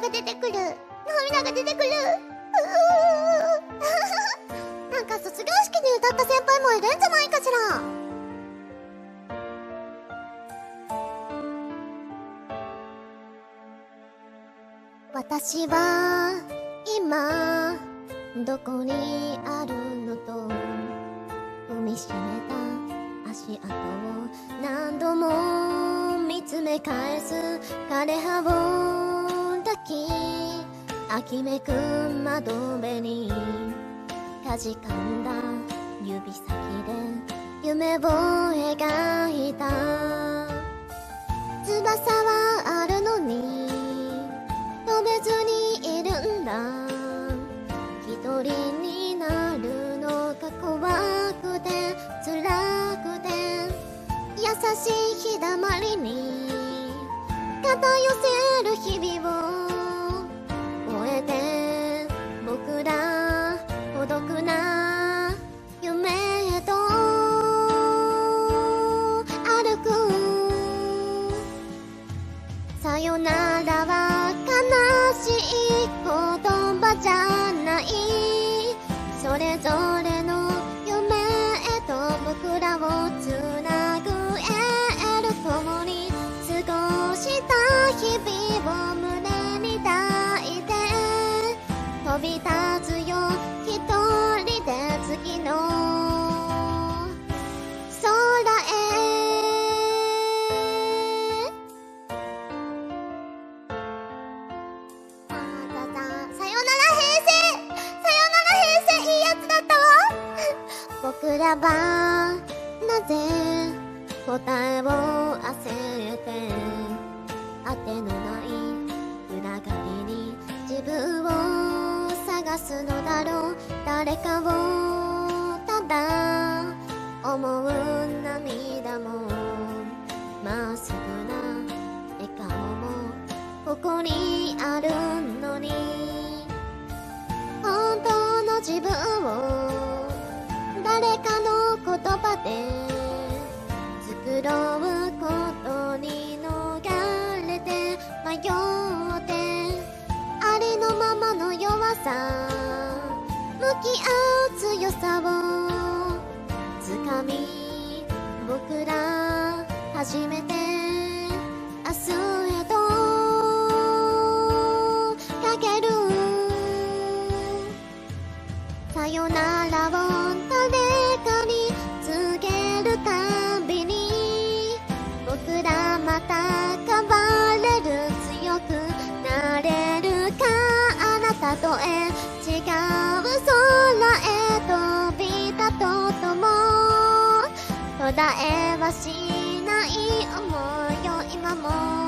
が出てくる。涙が出てくる。なんか卒業式に歌った先輩もいるんじゃないかしら。私は今どこにあるのと。踏みしめた足跡を何度も見つめ返す枯葉を。抱きめく窓辺にかじかんだ指先で夢を描いた。翼はあるのに飛べずにいるんだ。一人になるのが怖くて辛くて優しい日だまりに肩寄せる日々を僕ら孤独な飛び立つよ。一人で月の空へあーだだ。さよなら平成さよなら平成いいやつだったわ。僕らはなぜ答えを焦って当てのない裏返りに自分探すのだろう。誰かをただ思う涙もまっすぐな笑顔もここにあるのに。本当の自分を誰かの言葉で作ろうことに逃れて迷っさ向き合う強さをつかみ僕ら初めて明日へとかける。さよならを誰かに告げるたびに。僕らまたたとへ違う空へ飛び立とうとも。途絶えはしない思いよ今も。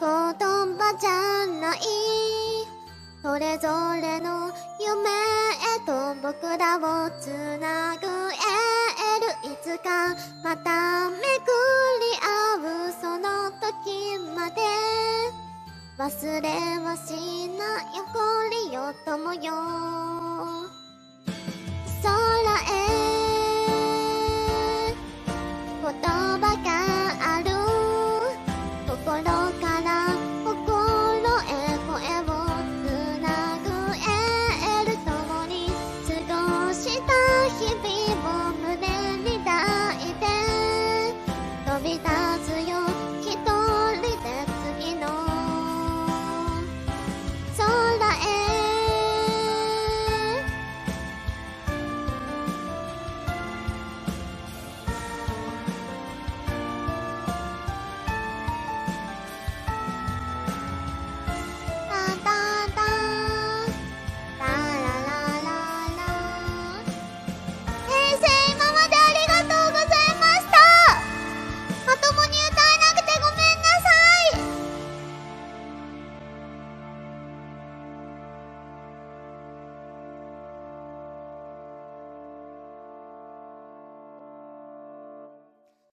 言葉じゃない。それぞれの夢へと僕らをつなぐ絵。自由